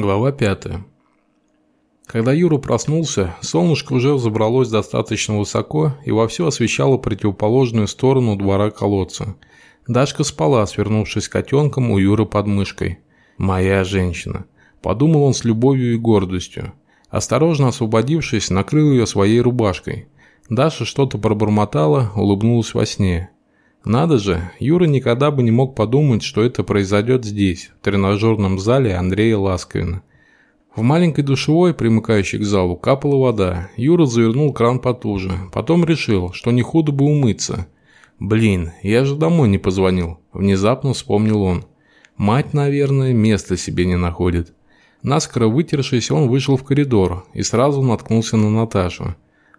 Глава 5. Когда Юра проснулся, солнышко уже взобралось достаточно высоко и вовсю освещало противоположную сторону двора колодца. Дашка спала, свернувшись котенком у Юры под мышкой. «Моя женщина», – подумал он с любовью и гордостью. Осторожно освободившись, накрыл ее своей рубашкой. Даша что-то пробормотала, улыбнулась во сне. Надо же, Юра никогда бы не мог подумать, что это произойдет здесь, в тренажерном зале Андрея Ласковина. В маленькой душевой, примыкающей к залу, капала вода. Юра завернул кран потуже. Потом решил, что не худо бы умыться. «Блин, я же домой не позвонил», – внезапно вспомнил он. «Мать, наверное, места себе не находит». Наскоро вытершись, он вышел в коридор и сразу наткнулся на Наташу.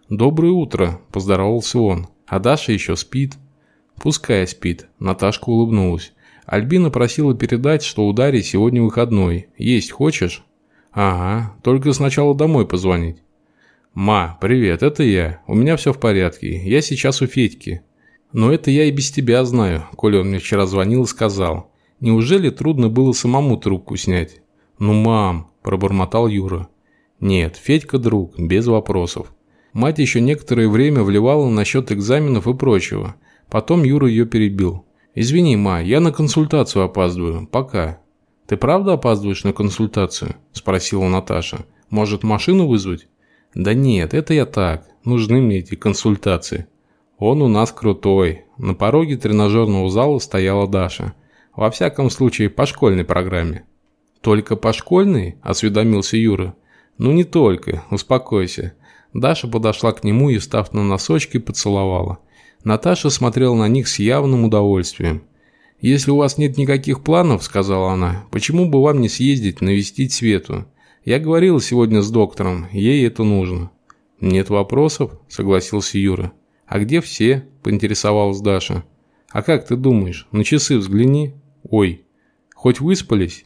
«Доброе утро», – поздоровался он. «А Даша еще спит». «Пускай спит», – Наташка улыбнулась. Альбина просила передать, что у Дарьи сегодня выходной. Есть хочешь? Ага, только сначала домой позвонить. Ма, привет, это я. У меня все в порядке. Я сейчас у Федьки. Но это я и без тебя знаю, Коля он мне вчера звонил и сказал. Неужели трудно было самому трубку снять? Ну, мам, пробормотал Юра. Нет, Федька друг, без вопросов. Мать еще некоторое время вливала насчет экзаменов и прочего – Потом Юра ее перебил. «Извини, ма, я на консультацию опаздываю. Пока». «Ты правда опаздываешь на консультацию?» – спросила Наташа. «Может, машину вызвать?» «Да нет, это я так. Нужны мне эти консультации». «Он у нас крутой». На пороге тренажерного зала стояла Даша. Во всяком случае, по школьной программе. «Только по школьной?» – осведомился Юра. «Ну не только, успокойся». Даша подошла к нему и, став на носочки, поцеловала. Наташа смотрела на них с явным удовольствием. «Если у вас нет никаких планов, — сказала она, — почему бы вам не съездить навестить Свету? Я говорила сегодня с доктором, ей это нужно». «Нет вопросов?» – согласился Юра. «А где все?» – поинтересовалась Даша. «А как ты думаешь? На часы взгляни». «Ой, хоть выспались?»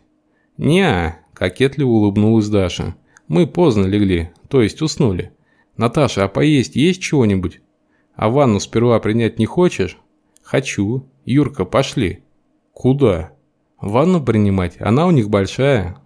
«Не-а», кокетливо улыбнулась Даша. «Мы поздно легли, то есть уснули. Наташа, а поесть есть чего-нибудь?» А ванну сперва принять не хочешь? Хочу. Юрка, пошли. Куда? Ванну принимать, она у них большая.